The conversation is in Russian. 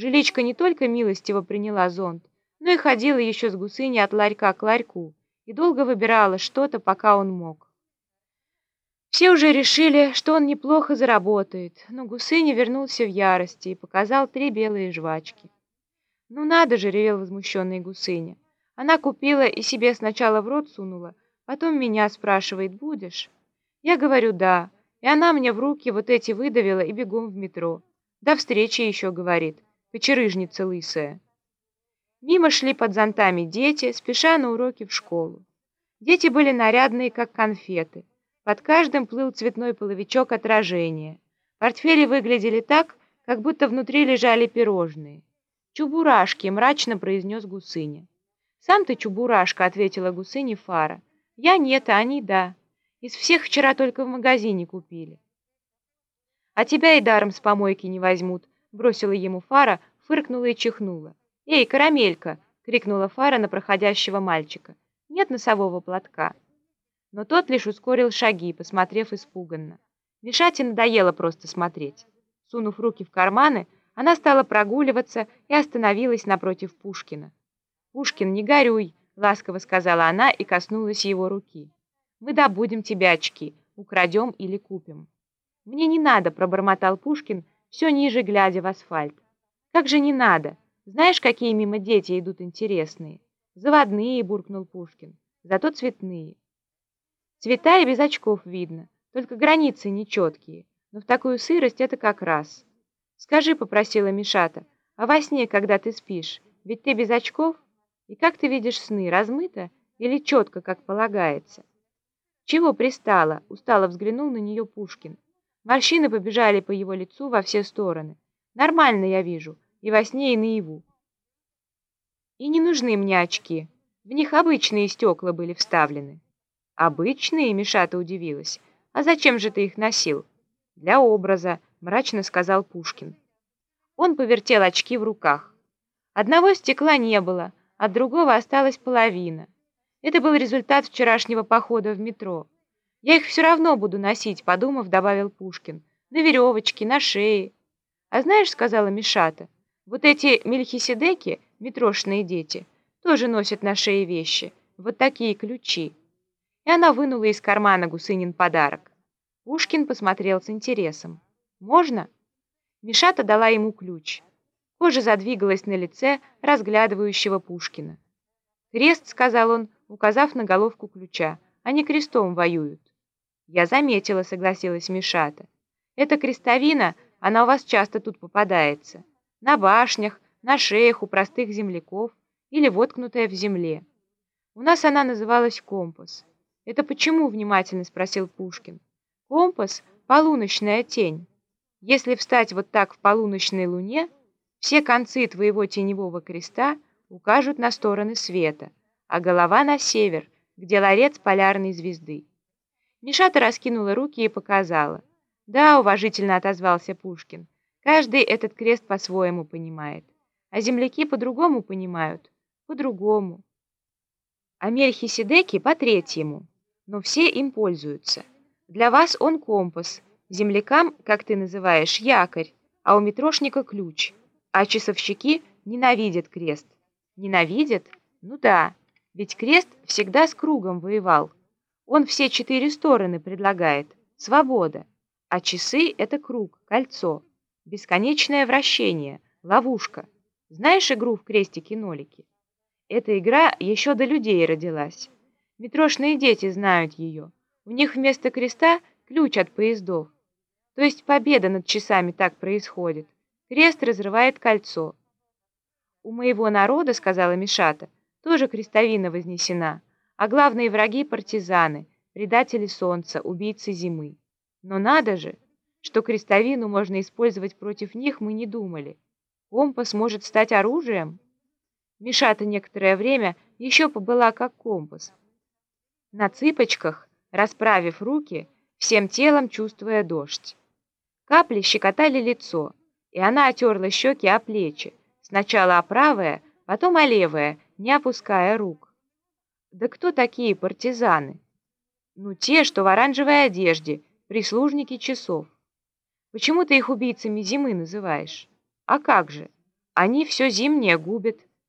Жиличка не только милостиво приняла зонт, но и ходила еще с гусыней от ларька к ларьку и долго выбирала что-то, пока он мог. Все уже решили, что он неплохо заработает, но гусыня вернулся в ярости и показал три белые жвачки. «Ну надо же!» — ревел возмущенный гусыня. Она купила и себе сначала в рот сунула, потом меня спрашивает, будешь? Я говорю, да, и она мне в руки вот эти выдавила и бегом в метро. До встречи еще, говорит кочерыжница лысая. Мимо шли под зонтами дети, спеша на уроки в школу. Дети были нарядные, как конфеты. Под каждым плыл цветной половичок отражения. Портфели выглядели так, как будто внутри лежали пирожные. «Чубурашки!» — мрачно произнес Гусыня. «Сам ты чубурашка!» — ответила Гусыня Фара. «Я нет, а они да. Из всех вчера только в магазине купили». «А тебя и даром с помойки не возьмут», Бросила ему фара, фыркнула и чихнула. «Эй, карамелька!» — крикнула фара на проходящего мальчика. «Нет носового платка». Но тот лишь ускорил шаги, посмотрев испуганно. Мишате надоело просто смотреть. Сунув руки в карманы, она стала прогуливаться и остановилась напротив Пушкина. «Пушкин, не горюй!» — ласково сказала она и коснулась его руки. «Мы добудем тебе очки, украдем или купим». «Мне не надо», — пробормотал Пушкин, — все ниже глядя в асфальт. «Как же не надо! Знаешь, какие мимо дети идут интересные?» «Заводные», — буркнул Пушкин, — «зато цветные». Цвета и без очков видно, только границы нечеткие, но в такую сырость это как раз. «Скажи», — попросила Мишата, — «а во сне, когда ты спишь, ведь ты без очков? И как ты видишь сны, размыто или четко, как полагается?» «Чего пристала?» — устало взглянул на нее Пушкин. Морщины побежали по его лицу во все стороны. Нормально я вижу, и во сне, и наяву. И не нужны мне очки. В них обычные стекла были вставлены. Обычные, Мишата удивилась. А зачем же ты их носил? Для образа, мрачно сказал Пушкин. Он повертел очки в руках. Одного стекла не было, от другого осталась половина. Это был результат вчерашнего похода в метро. «Я их все равно буду носить», — подумав, добавил Пушкин. «На веревочке, на шее». «А знаешь, — сказала Мишата, — вот эти мельхиседеки, метрошные дети, тоже носят на шее вещи, вот такие ключи». И она вынула из кармана гусынин подарок. Пушкин посмотрел с интересом. «Можно?» Мишата дала ему ключ. Кожа задвигалась на лице разглядывающего Пушкина. «Крест», — сказал он, указав на головку ключа, — «они крестом воюют». «Я заметила», — согласилась Мишата. «Эта крестовина, она у вас часто тут попадается. На башнях, на шеях у простых земляков или воткнутая в земле. У нас она называлась компас. «Это почему?» — внимательно спросил Пушкин. «Компас — полуночная тень. Если встать вот так в полуночной луне, все концы твоего теневого креста укажут на стороны света, а голова на север, где ларец полярной звезды. Мишата раскинула руки и показала. «Да», — уважительно отозвался Пушкин, — «каждый этот крест по-своему понимает, а земляки по-другому понимают, по-другому. А Мельхиседеки по-третьему, но все им пользуются. Для вас он компас, землякам, как ты называешь, якорь, а у метрошника ключ, а часовщики ненавидят крест. Ненавидят? Ну да, ведь крест всегда с кругом воевал». Он все четыре стороны предлагает. Свобода. А часы — это круг, кольцо. Бесконечное вращение, ловушка. Знаешь игру в крестики-нолики? Эта игра еще до людей родилась. Метрошные дети знают ее. У них вместо креста ключ от поездов. То есть победа над часами так происходит. Крест разрывает кольцо. У моего народа, сказала Мишата, тоже крестовина вознесена а главные враги — партизаны, предатели солнца, убийцы зимы. Но надо же, что крестовину можно использовать против них, мы не думали. Компас может стать оружием? Мишата некоторое время еще побыла как компас. На цыпочках, расправив руки, всем телом чувствуя дождь. Капли щекотали лицо, и она отерла щеки о плечи, сначала о правое, потом о левое, не опуская рук. Да кто такие партизаны? Ну, те, что в оранжевой одежде, прислужники часов. Почему ты их убийцами зимы называешь? А как же? Они все зимнее губят.